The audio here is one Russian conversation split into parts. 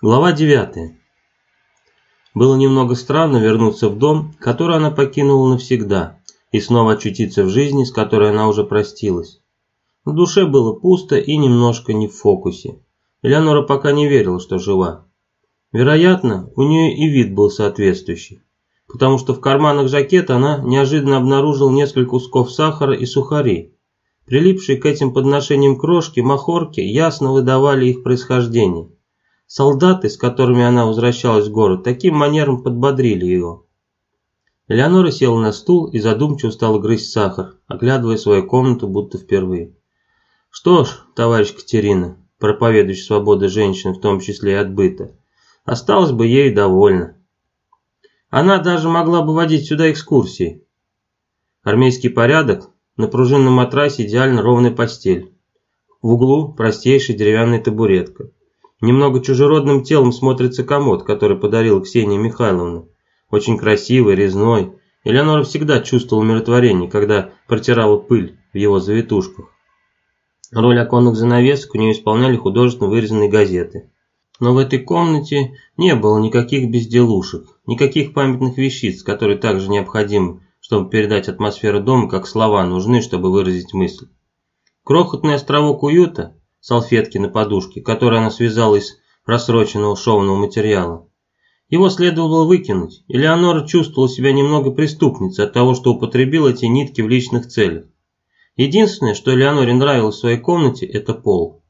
Глава 9. Было немного странно вернуться в дом, который она покинула навсегда, и снова очутиться в жизни, с которой она уже простилась. В душе было пусто и немножко не в фокусе. Элеонора пока не верила, что жива. Вероятно, у нее и вид был соответствующий, потому что в карманах жакета она неожиданно обнаружила несколько кусков сахара и сухарей. Прилипшие к этим подношениям крошки, махорки ясно выдавали их происхождение. Солдаты, с которыми она возвращалась в город, таким манером подбодрили его. Элеонора села на стул и задумчиво стала грызть сахар, оглядывая свою комнату будто впервые. «Что ж, товарищ Катерина, проповедующий свободы женщин, в том числе и от быта, осталось бы ей довольна. Она даже могла бы водить сюда экскурсии. Армейский порядок, на пружинном матрасе идеально ровная постель. В углу простейшая деревянная табуретка. Немного чужеродным телом смотрится комод, который подарила Ксения Михайловна. Очень красивый, резной. Элеонора всегда чувствовала умиротворение, когда протирала пыль в его завитушках. Роль оконных занавесок у нее исполняли художественно вырезанные газеты. Но в этой комнате не было никаких безделушек, никаких памятных вещиц, которые также необходимы, чтобы передать атмосферу дома, как слова нужны, чтобы выразить мысль. Крохотный островок уюта салфетки на подушке, которые она связала из просроченного шовного материала. Его следовало выкинуть, и Леонора чувствовала себя немного преступницей от того, что употребила эти нитки в личных целях. Единственное, что Леоноре нравилось в своей комнате, это пол.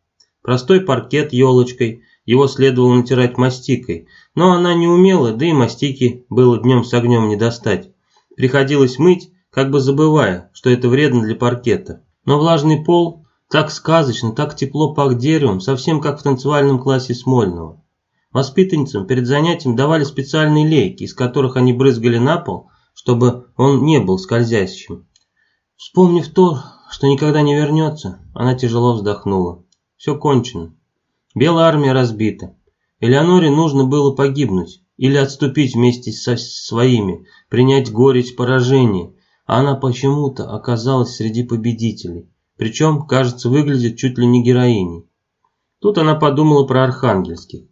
Простой паркет елочкой, его следовало натирать мастикой, но она не умела, да и мастики было днем с огнем не достать. Приходилось мыть, как бы забывая, что это вредно для паркета. Но влажный пол так сказочно, так тепло пах деревом, совсем как в танцевальном классе Смольного. Воспитанницам перед занятием давали специальные лейки, из которых они брызгали на пол, чтобы он не был скользящим. Вспомнив то, что никогда не вернется, она тяжело вздохнула. Все кончено. Белая армия разбита. Элеоноре нужно было погибнуть или отступить вместе со своими, принять горечь поражения, а она почему-то оказалась среди победителей. Причем, кажется, выглядит чуть ли не героиней. Тут она подумала про архангельских.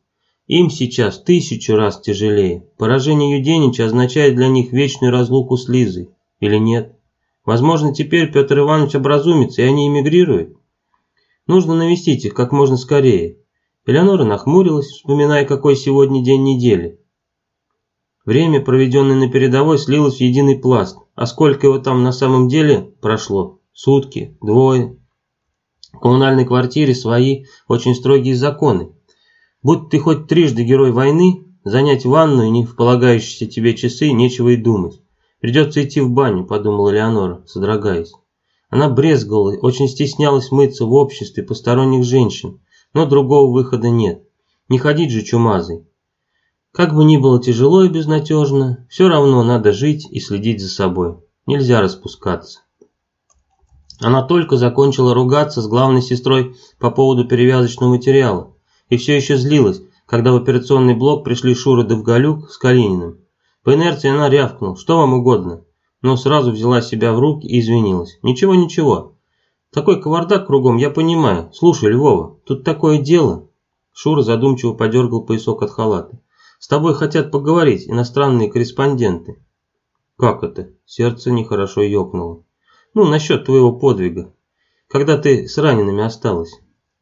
Им сейчас тысячу раз тяжелее. Поражение Юденича означает для них вечную разлуку с Лизой. Или нет? Возможно, теперь Петр Иванович образумится, и они эмигрируют. Нужно навестить их как можно скорее. Элеонора нахмурилась, вспоминая, какой сегодня день недели. Время, проведенное на передовой, слилось в единый пласт. А сколько его там на самом деле прошло, сутки, двое. В коммунальной квартире свои очень строгие законы. Будь ты хоть трижды герой войны, занять ванную не в полагающиеся тебе часы нечего и думать. Придется идти в баню, подумала Леонора, содрогаясь. Она брезговала, очень стеснялась мыться в обществе посторонних женщин, но другого выхода нет. Не ходить же чумазой. Как бы ни было тяжело и безнадежно, все равно надо жить и следить за собой. Нельзя распускаться. Она только закончила ругаться с главной сестрой по поводу перевязочного материала и все еще злилась, когда в операционный блок пришли Шура Довголюк с Калининым. По инерции она рявкнула, что вам угодно, но сразу взяла себя в руки и извинилась. Ничего, ничего. Такой кавардак кругом, я понимаю. Слушай, Львова, тут такое дело. Шура задумчиво подергал поясок от халата. С тобой хотят поговорить иностранные корреспонденты. Как это? Сердце нехорошо ёкнуло. Ну, насчет твоего подвига. Когда ты с ранеными осталась.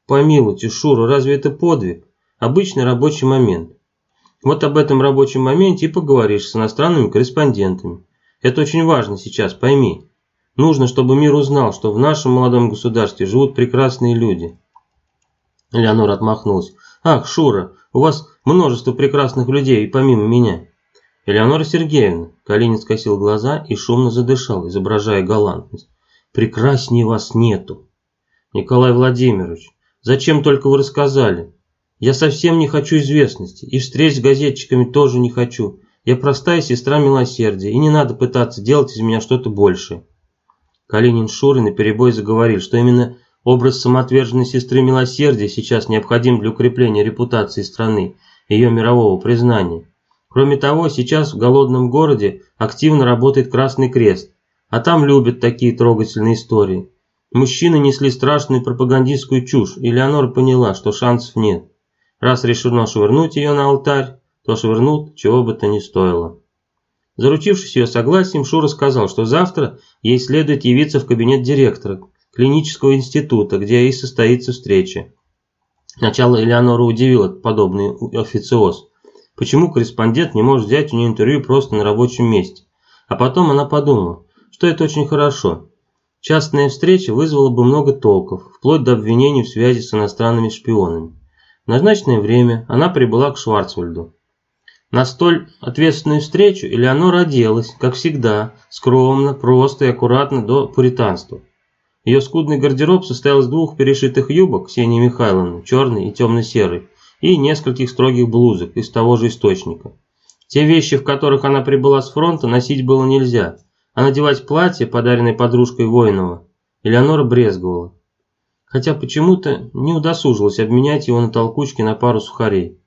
Помилуйте, Шура, разве это подвиг? Обычный рабочий момент. Вот об этом рабочем моменте и поговоришь с иностранными корреспондентами. Это очень важно сейчас, пойми. Нужно, чтобы мир узнал, что в нашем молодом государстве живут прекрасные люди. Леонора отмахнулась. Ах, Шура, у вас множество прекрасных людей и помимо меня. «Элеонора Сергеевна!» Калинин скосил глаза и шумно задышал, изображая галантность. «Прекраснее вас нету!» «Николай Владимирович, зачем только вы рассказали? Я совсем не хочу известности, и встреч с газетчиками тоже не хочу. Я простая сестра милосердия, и не надо пытаться делать из меня что-то большее». Калинин Шуры наперебой заговорил, что именно образ самоотверженной сестры милосердия сейчас необходим для укрепления репутации страны, ее мирового признания. Кроме того, сейчас в голодном городе активно работает Красный Крест, а там любят такие трогательные истории. Мужчины несли страшную пропагандистскую чушь, и Леонора поняла, что шансов нет. Раз решено швырнуть ее на алтарь, то швырнут, чего бы то ни стоило. Заручившись ее согласием, Шура сказал, что завтра ей следует явиться в кабинет директора клинического института, где и состоится встреча. Сначала Элеонора удивила подобный официоз. Почему корреспондент не может взять у нее интервью просто на рабочем месте? А потом она подумала, что это очень хорошо. Частная встреча вызвала бы много толков, вплоть до обвинений в связи с иностранными шпионами. В назначенное время она прибыла к Шварцвальду. На столь ответственную встречу Элеонора оделась, как всегда, скромно, просто и аккуратно до пуританства. Ее скудный гардероб состоял из двух перешитых юбок Ксении Михайловны, черный и темно-серый, и нескольких строгих блузок из того же источника. Те вещи, в которых она прибыла с фронта, носить было нельзя, а надевать платье, подаренное подружкой Воинова, Элеонора брезговала. Хотя почему-то не удосужилась обменять его на толкучки на пару сухарей.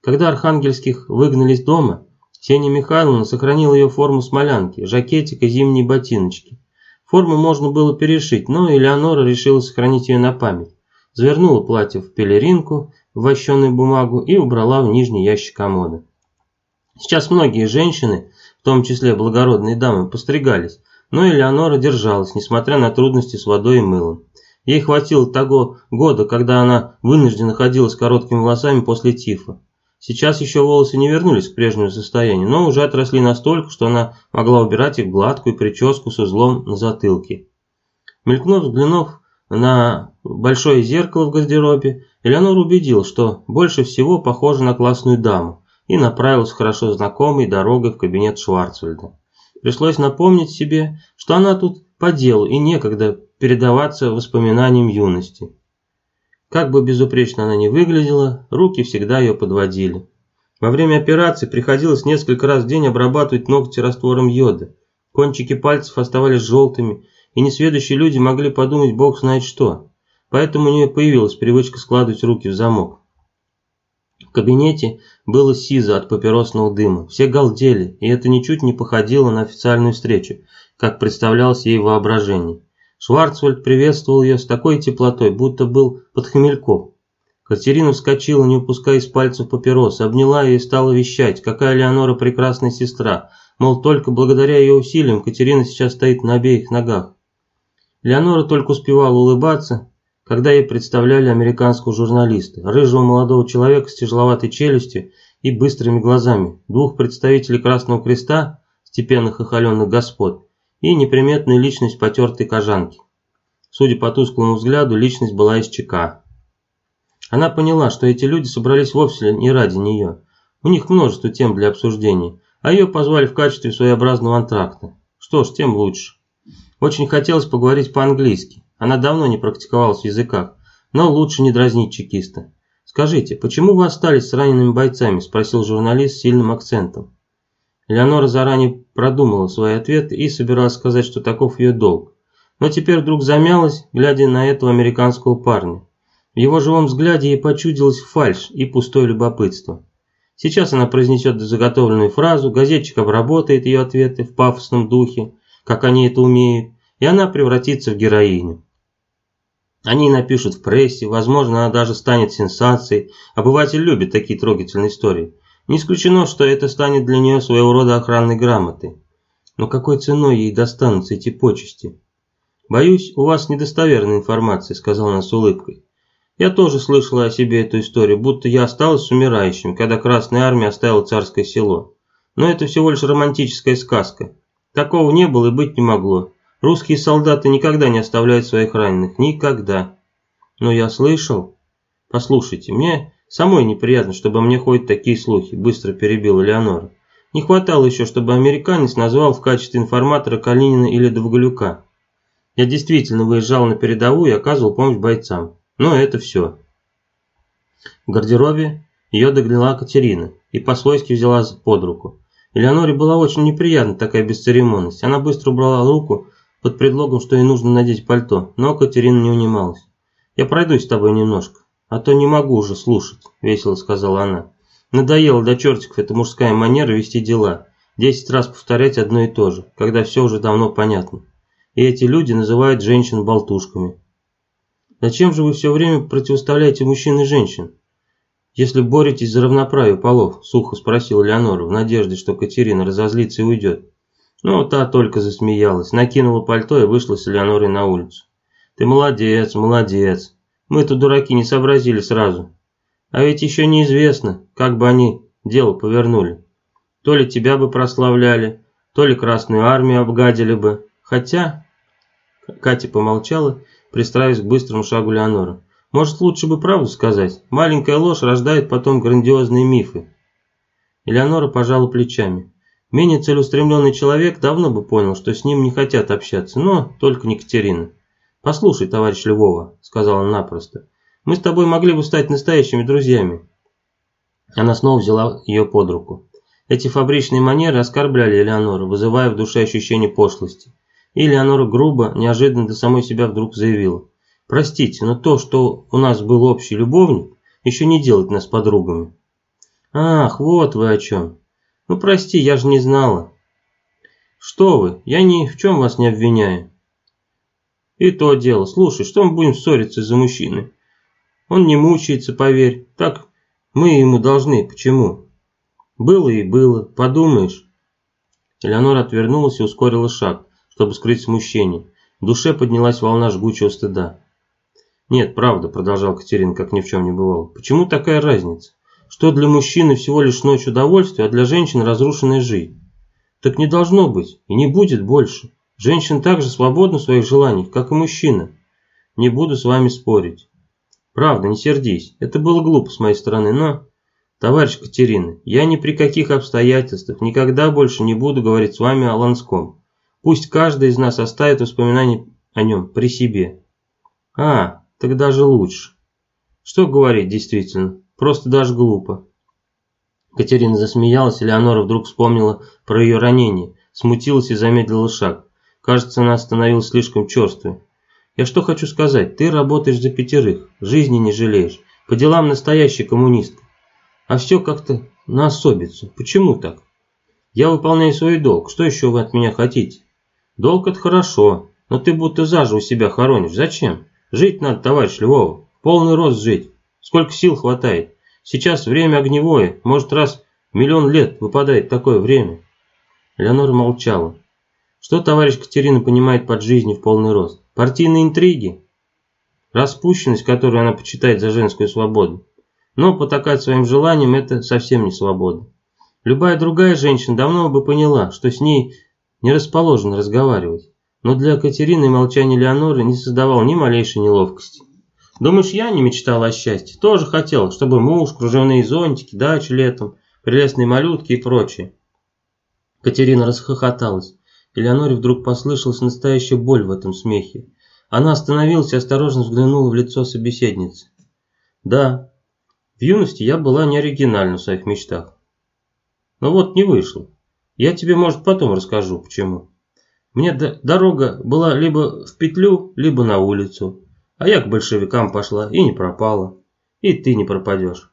Когда Архангельских выгнали из дома, Ксения Михайловна сохранила ее форму смолянки, жакетик и зимние ботиночки. Форму можно было перешить, но Элеонора решила сохранить ее на память. Завернула платье в пелеринку, вощеную бумагу и убрала в нижний ящик комода. Сейчас многие женщины, в том числе благородные дамы, постригались, но Элеонора держалась, несмотря на трудности с водой и мылом. Ей хватило того года, когда она вынуждена ходила с короткими волосами после тифа. Сейчас еще волосы не вернулись к прежнему состоянию, но уже отросли настолько, что она могла убирать их гладкую прическу с узлом на затылке. Мелькнув, взглянув на большое зеркало в гардеробе, Элеонора убедил, что больше всего похожа на классную даму, и направилась хорошо знакомой дорогой в кабинет Шварцвальда. Пришлось напомнить себе, что она тут по делу и некогда передаваться воспоминаниям юности. Как бы безупречно она ни выглядела, руки всегда ее подводили. Во время операции приходилось несколько раз в день обрабатывать ногти раствором йода. Кончики пальцев оставались желтыми, и несведущие люди могли подумать бог знает что. Поэтому у нее появилась привычка складывать руки в замок. В кабинете было сизо от папиросного дыма. Все галдели, и это ничуть не походило на официальную встречу, как представлялось ей воображение. Шварцвальд приветствовал ее с такой теплотой, будто был под хмельком. Катерина вскочила, не упуская из пальцев папирос, обняла ее и стала вещать, какая Леонора прекрасная сестра, мол, только благодаря ее усилиям Катерина сейчас стоит на обеих ногах. Леонора только успевала улыбаться, когда ей представляли американского журналиста, рыжего молодого человека с тяжеловатой челюстью и быстрыми глазами, двух представителей Красного Креста, степенных и холеных господ, и неприметную личность потертой кожанки. Судя по тусклому взгляду, личность была из ЧК. Она поняла, что эти люди собрались вовсе не ради нее. У них множество тем для обсуждения, а ее позвали в качестве своеобразного антракта. Что ж, тем лучше. Очень хотелось поговорить по-английски. Она давно не практиковалась в языках, но лучше не дразнить чекиста. «Скажите, почему вы остались с ранеными бойцами?» – спросил журналист с сильным акцентом. Леонора заранее продумала свои ответы и собиралась сказать, что таков ее долг. Но теперь вдруг замялась, глядя на этого американского парня. В его живом взгляде ей почудилась фальшь и пустое любопытство. Сейчас она произнесет заготовленную фразу, газетчик обработает ее ответы в пафосном духе, как они это умеют, и она превратится в героиню. Они напишут в прессе, возможно, она даже станет сенсацией. Обыватель любит такие трогательные истории. Не исключено, что это станет для нее своего рода охранной грамотой. Но какой ценой ей достанутся эти почести? «Боюсь, у вас недостоверная информация», – сказал она с улыбкой. «Я тоже слышала о себе эту историю, будто я осталась умирающим, когда Красная Армия оставила царское село. Но это всего лишь романтическая сказка. Такого не было и быть не могло. Русские солдаты никогда не оставляют своих раненых. Никогда. Но я слышал... Послушайте, мне Самой неприятно, чтобы мне ходят такие слухи, быстро перебила Леонора. Не хватало еще, чтобы американец назвал в качестве информатора Калинина или Довголюка. Я действительно выезжал на передовую и оказывал помощь бойцам. Но это все. В гардеробе ее догнала Катерина и по-свойски взяла под руку. Элеоноре была очень неприятна такая бесцеремонность. Она быстро убрала руку под предлогом, что ей нужно надеть пальто, но Катерина не унималась. «Я пройдусь с тобой немножко». «А то не могу уже слушать», – весело сказала она. «Надоело до чертиков эта мужская манера вести дела. Десять раз повторять одно и то же, когда все уже давно понятно. И эти люди называют женщин болтушками». «Зачем же вы все время противоставляете мужчин и женщин?» если боретесь за равноправие полов?» – сухо спросил Леонора в надежде, что Катерина разозлится и уйдет. Но та только засмеялась, накинула пальто и вышла с Леонорой на улицу. «Ты молодец, молодец. Мы-то дураки не сообразили сразу. А ведь еще неизвестно, как бы они дело повернули. То ли тебя бы прославляли, то ли Красную Армию обгадили бы. Хотя...» Катя помолчала, пристраиваясь к быстрому шагу Леонора. «Может, лучше бы правду сказать? Маленькая ложь рождает потом грандиозные мифы». Элеонора пожала плечами. Менее целеустремленный человек давно бы понял, что с ним не хотят общаться, но только не Катерина. «Послушай, товарищ Львова», — сказала она напросто, — «мы с тобой могли бы стать настоящими друзьями». Она снова взяла ее под руку. Эти фабричные манеры оскорбляли Элеонору, вызывая в душе ощущение пошлости. И Элеонора грубо, неожиданно для самой себя вдруг заявила. «Простите, но то, что у нас был общий любовник, еще не делает нас подругами». «Ах, вот вы о чем. Ну прости, я же не знала. Что вы, я ни в чем вас не обвиняю. И то дело, слушай, что мы будем ссориться из-за мужчины? Он не мучается, поверь. Так мы ему должны, почему? Было и было, подумаешь. Элеонора отвернулась и ускорила шаг, чтобы скрыть смущение. В душе поднялась волна жгучего стыда. «Нет, правда», – продолжал Катерин, как ни в чем не бывало. «Почему такая разница? Что для мужчины всего лишь ночь удовольствия, а для женщин разрушенная жизнь. Так не должно быть и не будет больше. Женщина также свободна в своих желаниях, как и мужчина. Не буду с вами спорить. Правда, не сердись, это было глупо с моей стороны, но... Товарищ Катерина, я ни при каких обстоятельствах никогда больше не буду говорить с вами о Ланском. Пусть каждый из нас оставит воспоминания о нем при себе. А, так даже лучше. Что говорить действительно? Просто даже глупо. Катерина засмеялась, и Леонора вдруг вспомнила про ее ранение, смутилась и замедлила шаг. Кажется, она становилась слишком черствой. «Я что хочу сказать, ты работаешь за пятерых, жизни не жалеешь, по делам настоящий коммунистка. А все как-то на особицу. Почему так? Я выполняю свой долг, что еще вы от меня хотите? Долг это хорошо, но ты будто заживо себя хоронишь. Зачем? Жить надо, товарищ Львова, полный рост жить. Сколько сил хватает? Сейчас время огневое, может раз миллион лет выпадает такое время. Леонора молчала. Что товарищ Катерина понимает под жизнью в полный рост? Партийные интриги? Распущенность, которую она почитает за женскую свободу. Но потакать своим желаниям – это совсем не свобода. Любая другая женщина давно бы поняла, что с ней не расположено разговаривать. Но для Катерины молчание Леоноры не создавало ни малейшей неловкости. Думаешь, я не мечтала о счастье? Тоже хотел, чтобы муж, кружевные зонтики, дача летом, прелестные малютки и прочее. Катерина расхохоталась. Элеоноре вдруг послышалась настоящая боль в этом смехе. Она остановилась и осторожно взглянула в лицо собеседницы. Да, в юности я была неоригинальна в своих мечтах. Но вот не вышло. Я тебе, может, потом расскажу, почему. Мне дорога была либо в петлю, либо на улицу. А я к большевикам пошла и не пропала. И ты не пропадешь.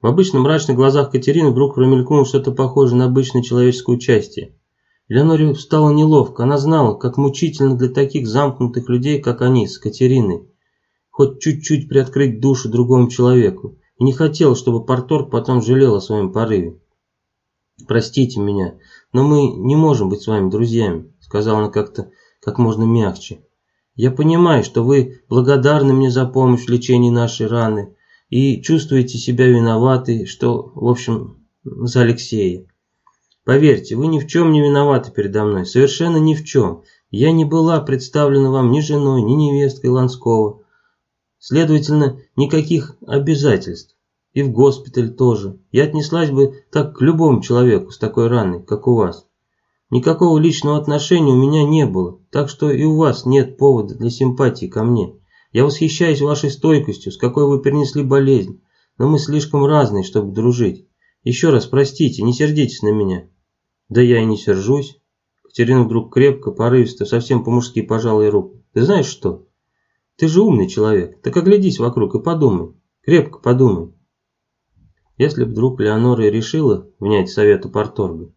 В обычно мрачных глазах Катерины вдруг промелькнуло что-то похожее на обычное человеческое участие. Леоноре стало неловко. Она знала, как мучительно для таких замкнутых людей, как они, с Катериной. Хоть чуть-чуть приоткрыть душу другому человеку. И не хотела, чтобы Порторг потом жалел о своем порыве. «Простите меня, но мы не можем быть с вами друзьями», сказала она как-то как можно мягче. Я понимаю, что вы благодарны мне за помощь в лечении нашей раны и чувствуете себя виноваты, что, в общем, за Алексея. Поверьте, вы ни в чем не виноваты передо мной, совершенно ни в чем. Я не была представлена вам ни женой, ни невесткой Ланского. Следовательно, никаких обязательств. И в госпиталь тоже. Я отнеслась бы так к любому человеку с такой раной, как у вас. Никакого личного отношения у меня не было, так что и у вас нет повода для симпатии ко мне. Я восхищаюсь вашей стойкостью, с какой вы перенесли болезнь, но мы слишком разные, чтобы дружить. Еще раз простите, не сердитесь на меня. Да я и не сержусь. Катерина вдруг крепко, порывисто, совсем по-мужски пожала ей руку. Ты знаешь что? Ты же умный человек, так оглядись вокруг и подумай. Крепко подумай. Если вдруг Леонора решила внять совету Порторга,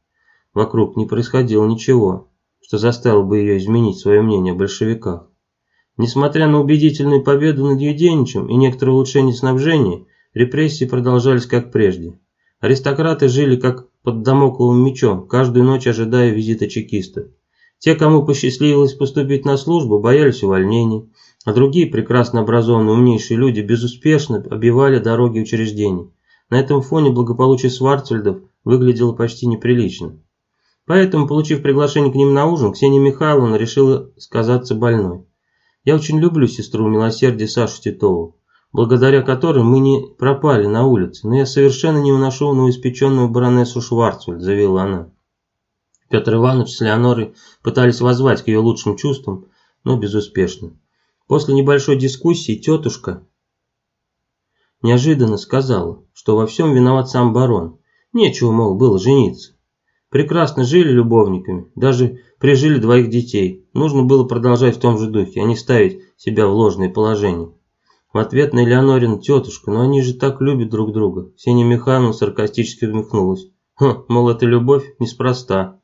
Вокруг не происходило ничего, что заставило бы ее изменить свое мнение о большевиках. Несмотря на убедительную победу над Юденичем и некоторое улучшение снабжения, Репрессии продолжались как прежде. Аристократы жили как под домокловым мечом, каждую ночь ожидая визита чекистов. Те, кому посчастливилось поступить на службу, боялись увольнений, а другие прекрасно образованные умнейшие люди безуспешно обивали дороги учреждений. На этом фоне благополучие Сварцвальдов выглядело почти неприлично. Поэтому, получив приглашение к ним на ужин, Ксения Михайловна решила сказаться больной. «Я очень люблю сестру милосердия Сашу Титову благодаря которым мы не пропали на улице, но я совершенно не уношу новоиспеченную баронессу Шварцвальд», – заявила она. Петр Иванович с Леонорой пытались воззвать к ее лучшим чувствам, но безуспешно. После небольшой дискуссии тетушка неожиданно сказала, что во всем виноват сам барон. Нечего, мол, было жениться. Прекрасно жили любовниками, даже прижили двоих детей. Нужно было продолжать в том же духе, а не ставить себя в ложное положение. В ответ на Элеонорину тетушку, но они же так любят друг друга. Ксения Михайловна саркастически усмехнулась. Хм, мол, это любовь неспроста.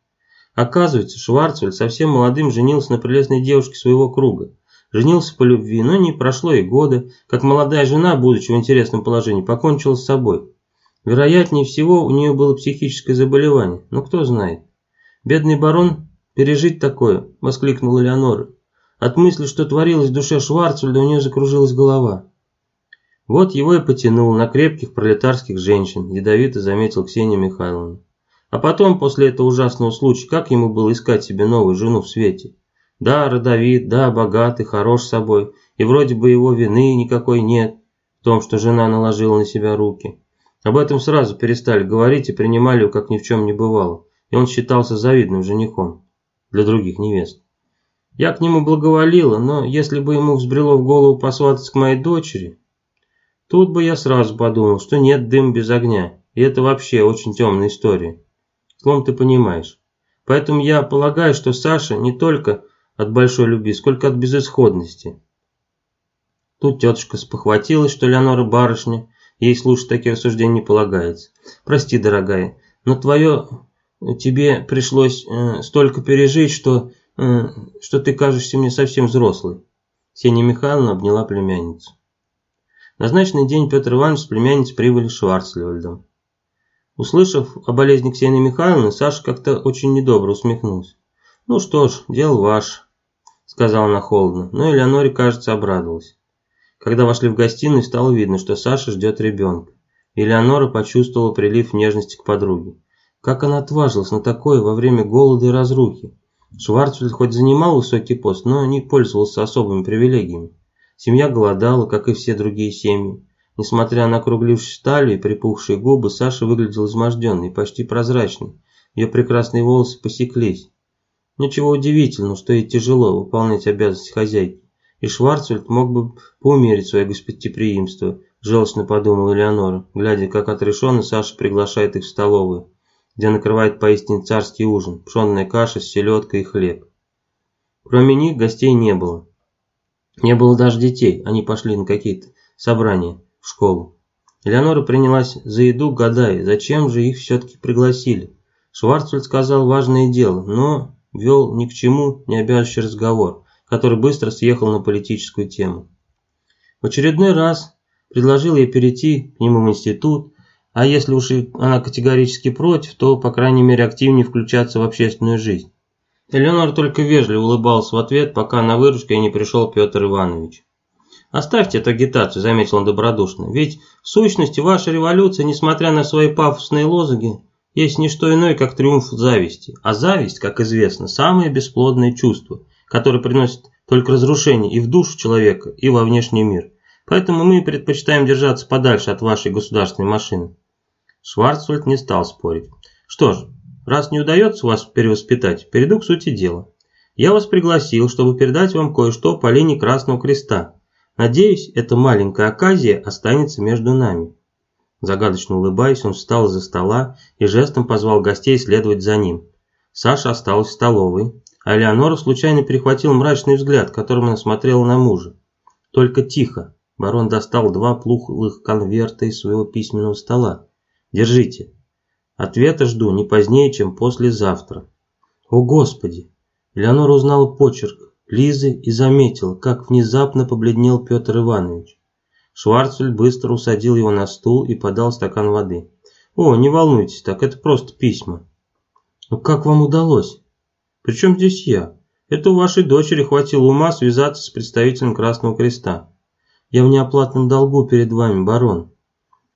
Оказывается, Шварцвальд совсем молодым женился на прелестной девушке своего круга. Женился по любви, но не прошло и года, как молодая жена, будучи в интересном положении, покончила с собой. Вероятнее всего, у нее было психическое заболевание, но кто знает. «Бедный барон пережить такое!» – воскликнула Леонора. От мысли, что творилось в душе Шварцвальда, у нее закружилась голова. Вот его и потянуло на крепких пролетарских женщин, ядовито заметил Ксения Михайловна. А потом, после этого ужасного случая, как ему было искать себе новую жену в свете? Да, родовит, да, богатый, хорош собой, и вроде бы его вины никакой нет в том, что жена наложила на себя руки. Об этом сразу перестали говорить и принимали его, как ни в чем не бывало, и он считался завидным женихом для других невест. Я к нему благоволила, но если бы ему взбрело в голову посвататься к моей дочери, тут бы я сразу подумал, что нет дым без огня, и это вообще очень темная история. Словом, ты понимаешь. Поэтому я полагаю, что Саша не только от большой любви, сколько от безысходности. Тут тетушка спохватилась, что Леонора барышня, ей слушать такие рассуждения не полагается. Прости, дорогая, но твое тебе пришлось э, столько пережить, что что ты кажешься мне совсем взрослой. Ксения Михайловна обняла племянницу. Назначенный день Петр Иванович с племянницей прибыли Шварцлевальдом. Услышав о болезни Ксении Михайловны, Саша как-то очень недобро усмехнулся. «Ну что ж, дело ваше», — сказала она холодно, но Элеоноре, кажется, обрадовалась. Когда вошли в гостиную, стало видно, что Саша ждет ребенка. Элеонора почувствовала прилив нежности к подруге. Как она отважилась на такое во время голода и разрухи? Шварцвальд хоть занимал высокий пост, но не пользовался особыми привилегиями. Семья голодала, как и все другие семьи. Несмотря на округлившись талию и припухшие губы, Саша выглядел изможденной, почти прозрачной. Ее прекрасные волосы посеклись. Ничего удивительного, что ей тяжело выполнять обязанности хозяйки. И Шварцвальд мог бы поумерить свое гостеприимство, желчно подумала Элеонора, глядя, как отрешенно Саша приглашает их в столовую где накрывает поистине царский ужин, пшенная каша с селедкой и хлеб. Кроме них гостей не было. Не было даже детей, они пошли на какие-то собрания в школу. Элеонора принялась за еду, гадая, зачем же их все-таки пригласили. Шварцвальд сказал важное дело, но вел ни к чему не обязывающий разговор, который быстро съехал на политическую тему. В очередной раз предложил ей перейти к нему в институт, а если уж она категорически против, то, по крайней мере, активнее включаться в общественную жизнь. Элеонор только вежливо улыбался в ответ, пока на выручку не пришел Петр Иванович. «Оставьте эту агитацию», – заметил он добродушно, – «ведь в сущности ваша революция, несмотря на свои пафосные лозунги, есть не что иное, как триумф зависти. А зависть, как известно, самое бесплодное чувство, которое приносит только разрушение и в душу человека, и во внешний мир. Поэтому мы предпочитаем держаться подальше от вашей государственной машины». Шварцвальд не стал спорить. «Что ж, раз не удается вас перевоспитать, перейду к сути дела. Я вас пригласил, чтобы передать вам кое-что по линии Красного Креста. Надеюсь, эта маленькая оказия останется между нами». Загадочно улыбаясь, он встал из-за стола и жестом позвал гостей следовать за ним. Саша осталась в столовой, а Леонора случайно перехватил мрачный взгляд, которым она смотрела на мужа. Только тихо. Барон достал два плухлых конверта из своего письменного стола. Держите. Ответа жду не позднее, чем послезавтра. О, Господи! Леонора узнала почерк Лизы и заметила, как внезапно побледнел Петр Иванович. Шварцвальд быстро усадил его на стул и подал стакан воды. «О, не волнуйтесь так, это просто письма». «Но как вам удалось?» «Причем здесь я? Это у вашей дочери хватило ума связаться с представителем Красного Креста. Я в неоплатном долгу перед вами, барон.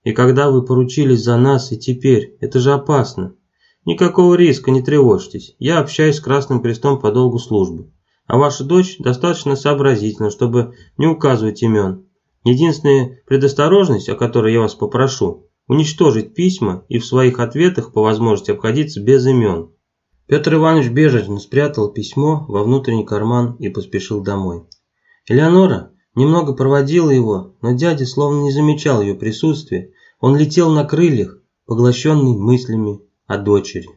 И когда вы поручились за нас и теперь, это же опасно. Никакого риска, не тревожьтесь. Я общаюсь с Красным Крестом по долгу службы. А ваша дочь достаточно сообразительна, чтобы не указывать имен. Единственная предосторожность, о которой я вас попрошу, уничтожить письма и в своих ответах по возможности обходиться без имен. Петр Иванович бережно спрятал письмо во внутренний карман и поспешил домой. Элеонора немного проводила его, но дядя словно не замечал ее присутствия, он летел на крыльях, поглощенный мыслями о дочери.